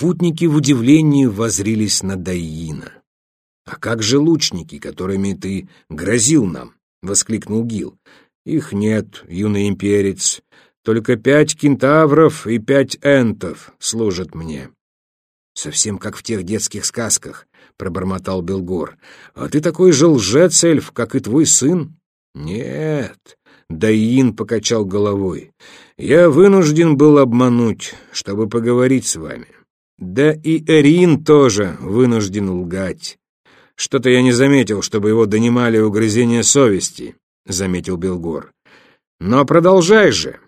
Путники в удивлении возрились на Дайина. «А как же лучники, которыми ты грозил нам?» — воскликнул Гил. «Их нет, юный имперец. Только пять кентавров и пять энтов служат мне». «Совсем как в тех детских сказках», — пробормотал Белгор. «А ты такой же лжец, эльф, как и твой сын?» «Нет», — Даин покачал головой. «Я вынужден был обмануть, чтобы поговорить с вами. Да и Эрин тоже вынужден лгать. Что-то я не заметил, чтобы его донимали угрызения совести», — заметил Белгор. «Но продолжай же».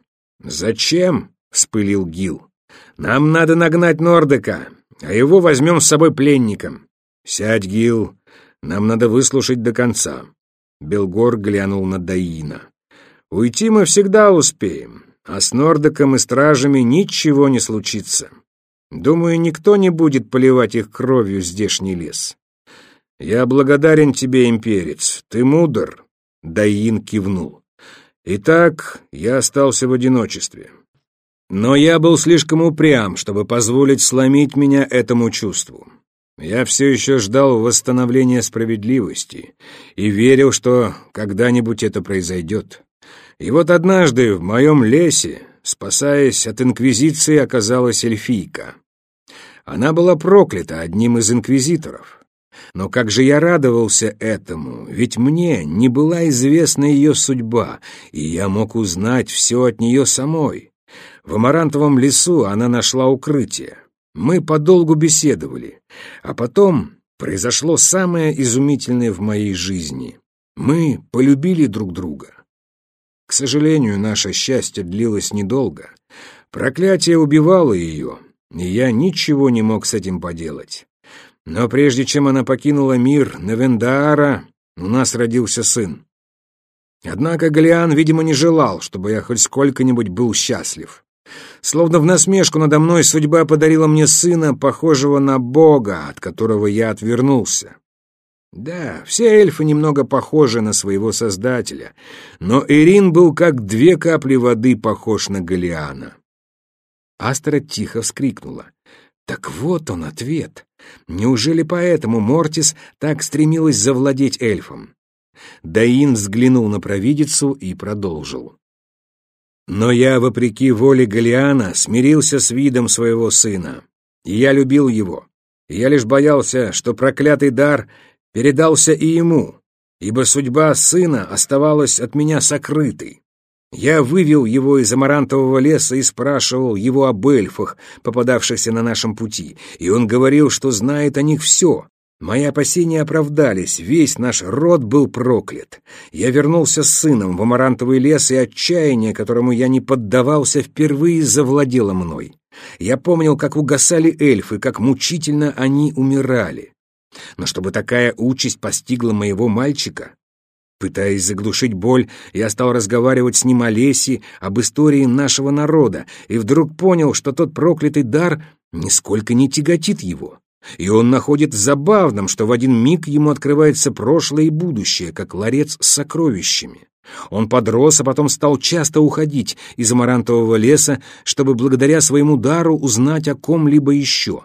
«Зачем?» — вспылил Гил. «Нам надо нагнать Нордека, а его возьмем с собой пленником. Сядь, Гил, нам надо выслушать до конца». Белгор глянул на Даина. «Уйти мы всегда успеем, а с Нордеком и стражами ничего не случится. Думаю, никто не будет поливать их кровью здешний лес. Я благодарен тебе, имперец, ты мудр». Даин кивнул. «Итак, я остался в одиночестве. Но я был слишком упрям, чтобы позволить сломить меня этому чувству. Я все еще ждал восстановления справедливости и верил, что когда-нибудь это произойдет. И вот однажды в моем лесе, спасаясь от инквизиции, оказалась эльфийка. Она была проклята одним из инквизиторов. Но как же я радовался этому, ведь мне не была известна ее судьба, и я мог узнать все от нее самой. В Амарантовом лесу она нашла укрытие. Мы подолгу беседовали, а потом произошло самое изумительное в моей жизни. Мы полюбили друг друга. К сожалению, наше счастье длилось недолго. Проклятие убивало ее, и я ничего не мог с этим поделать. Но прежде чем она покинула мир Навендаара, у нас родился сын. Однако Галиан, видимо, не желал, чтобы я хоть сколько-нибудь был счастлив. Словно в насмешку надо мной судьба подарила мне сына, похожего на Бога, от которого я отвернулся. Да, все эльфы немного похожи на своего создателя, но Ирин был как две капли воды похож на Галиана. Астра тихо вскрикнула. Так вот он ответ. Неужели поэтому Мортис так стремилась завладеть эльфом? Даин взглянул на провидицу и продолжил. Но я, вопреки воле Галиана, смирился с видом своего сына. Я любил его. Я лишь боялся, что проклятый дар передался и ему, ибо судьба сына оставалась от меня сокрытой. Я вывел его из амарантового леса и спрашивал его об эльфах, попадавшихся на нашем пути, и он говорил, что знает о них все, Мои опасения оправдались, весь наш род был проклят. Я вернулся с сыном в Амарантовый лес, и отчаяние, которому я не поддавался, впервые завладело мной. Я помнил, как угасали эльфы, как мучительно они умирали. Но чтобы такая участь постигла моего мальчика... Пытаясь заглушить боль, я стал разговаривать с ним о лесе, об истории нашего народа, и вдруг понял, что тот проклятый дар нисколько не тяготит его. И он находит забавным, что в один миг ему открывается прошлое и будущее, как ларец с сокровищами. Он подрос, а потом стал часто уходить из амарантового леса, чтобы благодаря своему дару узнать о ком-либо еще.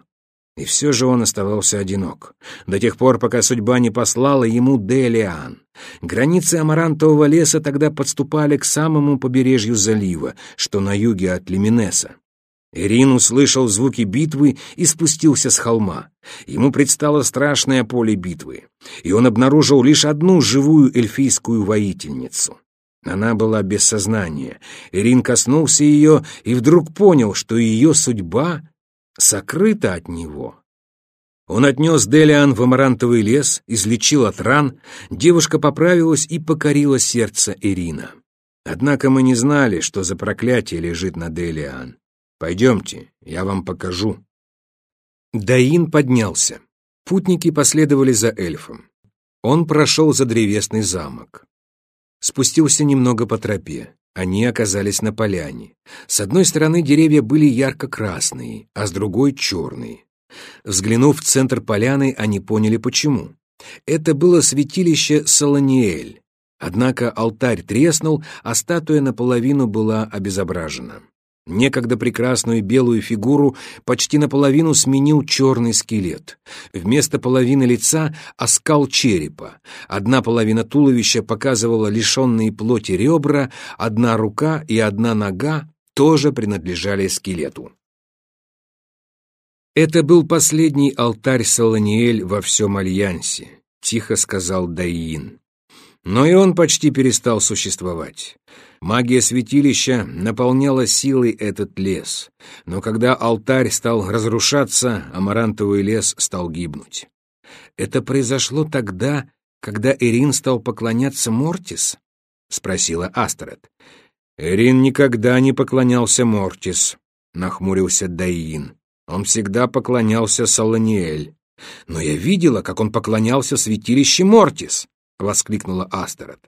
И все же он оставался одинок, до тех пор, пока судьба не послала ему Делиан. Границы амарантового леса тогда подступали к самому побережью залива, что на юге от Лиминеса. Ирин услышал звуки битвы и спустился с холма. Ему предстало страшное поле битвы, и он обнаружил лишь одну живую эльфийскую воительницу. Она была без сознания. Ирин коснулся ее и вдруг понял, что ее судьба сокрыта от него. Он отнес Делиан в амарантовый лес, излечил от ран, девушка поправилась и покорила сердце Ирина. Однако мы не знали, что за проклятие лежит на Делиан. Пойдемте, я вам покажу». Даин поднялся. Путники последовали за эльфом. Он прошел за древесный замок. Спустился немного по тропе. Они оказались на поляне. С одной стороны деревья были ярко-красные, а с другой — черные. Взглянув в центр поляны, они поняли, почему. Это было святилище Солониэль. Однако алтарь треснул, а статуя наполовину была обезображена. Некогда прекрасную белую фигуру почти наполовину сменил черный скелет. Вместо половины лица — оскал черепа. Одна половина туловища показывала лишенные плоти ребра, одна рука и одна нога тоже принадлежали скелету. «Это был последний алтарь Солониэль во всем Альянсе», — тихо сказал Дайин. Но и он почти перестал существовать. Магия святилища наполняла силой этот лес, но когда алтарь стал разрушаться, амарантовый лес стал гибнуть. «Это произошло тогда, когда Эрин стал поклоняться Мортис?» — спросила Астерет. «Эрин никогда не поклонялся Мортис», — нахмурился Дайин. «Он всегда поклонялся Саланиэль. Но я видела, как он поклонялся святилище Мортис. — воскликнула Астерот.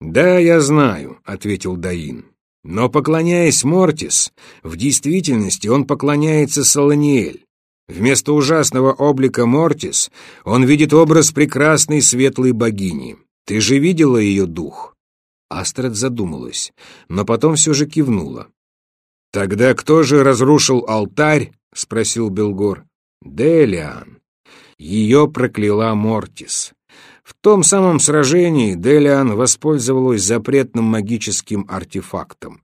«Да, я знаю», — ответил Даин. «Но, поклоняясь Мортис, в действительности он поклоняется Солониэль. Вместо ужасного облика Мортис он видит образ прекрасной светлой богини. Ты же видела ее дух?» Астрид задумалась, но потом все же кивнула. «Тогда кто же разрушил алтарь?» — спросил Белгор. «Делиан. Ее прокляла Мортис. В том самом сражении Делиан воспользовалась запретным магическим артефактом.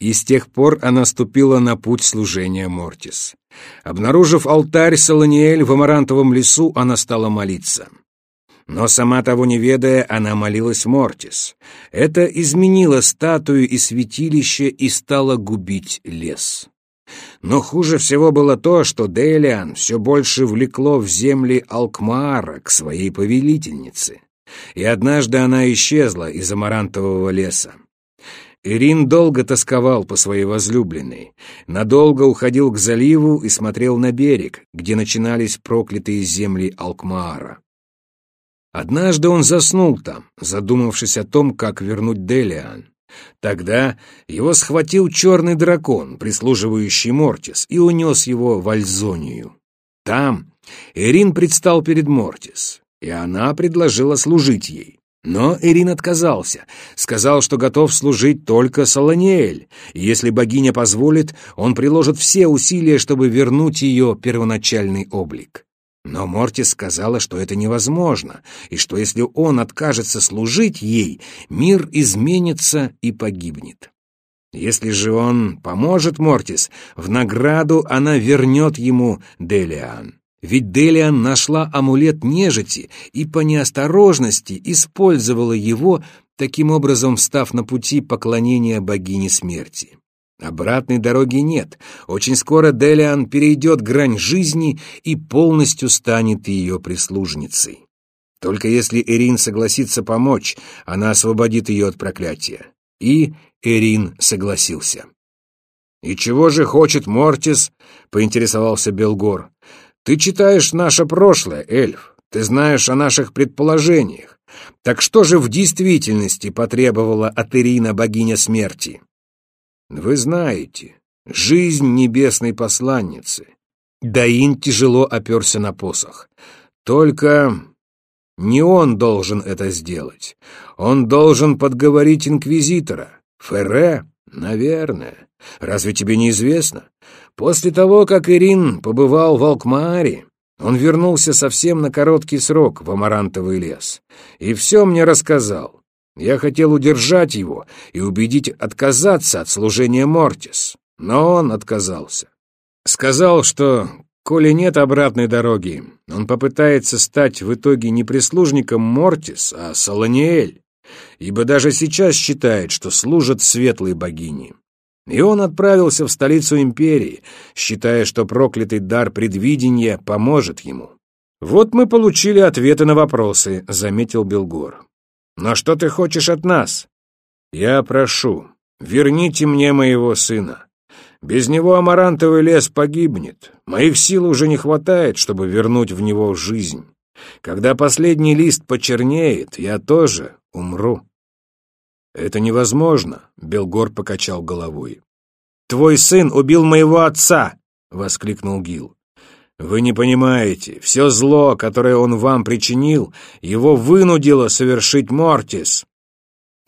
И с тех пор она ступила на путь служения Мортис. Обнаружив алтарь Солониэль в Амарантовом лесу, она стала молиться. Но сама того не ведая, она молилась Мортис. Это изменило статую и святилище и стало губить лес. Но хуже всего было то, что Делиан все больше влекло в земли Алкмаара к своей повелительнице. И однажды она исчезла из амарантового леса. Ирин долго тосковал по своей возлюбленной, надолго уходил к заливу и смотрел на берег, где начинались проклятые земли Алкмаара. Однажды он заснул там, задумавшись о том, как вернуть Делиан. Тогда его схватил черный дракон, прислуживающий Мортис, и унес его в Альзонию. Там Эрин предстал перед Мортис, и она предложила служить ей. Но Эрин отказался, сказал, что готов служить только Солониэль, и если богиня позволит, он приложит все усилия, чтобы вернуть ее первоначальный облик. Но Мортис сказала, что это невозможно, и что если он откажется служить ей, мир изменится и погибнет. Если же он поможет Мортис, в награду она вернет ему Делиан. Ведь Делиан нашла амулет нежити и по неосторожности использовала его, таким образом встав на пути поклонения богине смерти. Обратной дороги нет. Очень скоро Делиан перейдет грань жизни и полностью станет ее прислужницей. Только если Эрин согласится помочь, она освободит ее от проклятия. И Эрин согласился. «И чего же хочет Мортис?» — поинтересовался Белгор. «Ты читаешь наше прошлое, эльф. Ты знаешь о наших предположениях. Так что же в действительности потребовала от Ирина богиня смерти?» Вы знаете, жизнь небесной посланницы. Даин тяжело оперся на посох. Только не он должен это сделать. Он должен подговорить инквизитора. Ферре? Наверное. Разве тебе не известно? После того, как Ирин побывал в Алкмааре, он вернулся совсем на короткий срок в Амарантовый лес и все мне рассказал. Я хотел удержать его и убедить отказаться от служения Мортис, но он отказался. Сказал, что, коли нет обратной дороги, он попытается стать в итоге не прислужником Мортис, а Солониэль, ибо даже сейчас считает, что служит светлой богине. И он отправился в столицу империи, считая, что проклятый дар предвидения поможет ему. «Вот мы получили ответы на вопросы», — заметил Белгор. Но что ты хочешь от нас? Я прошу, верните мне моего сына. Без него амарантовый лес погибнет. Моих сил уже не хватает, чтобы вернуть в него жизнь. Когда последний лист почернеет, я тоже умру. Это невозможно, Белгор покачал головой. Твой сын убил моего отца, воскликнул Гил. Вы не понимаете, все зло, которое он вам причинил, его вынудило совершить Мортис.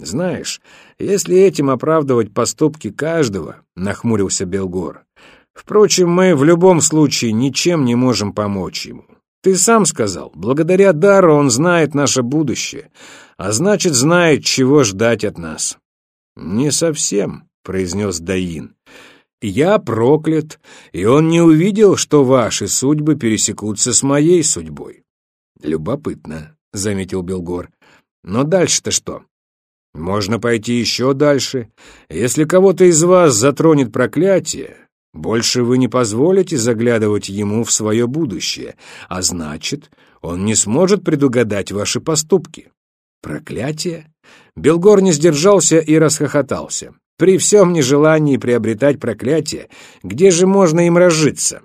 Знаешь, если этим оправдывать поступки каждого, нахмурился Белгор. Впрочем, мы в любом случае ничем не можем помочь ему. Ты сам сказал, благодаря дару он знает наше будущее, а значит, знает, чего ждать от нас. Не совсем, произнес Даин. Я проклят, и он не увидел, что ваши судьбы пересекутся с моей судьбой. Любопытно, заметил Белгор. Но дальше-то что? Можно пойти еще дальше. Если кого-то из вас затронет проклятие, больше вы не позволите заглядывать ему в свое будущее, а значит, он не сможет предугадать ваши поступки. Проклятие? Белгор не сдержался и расхохотался. При всем нежелании приобретать проклятие, где же можно им разжиться?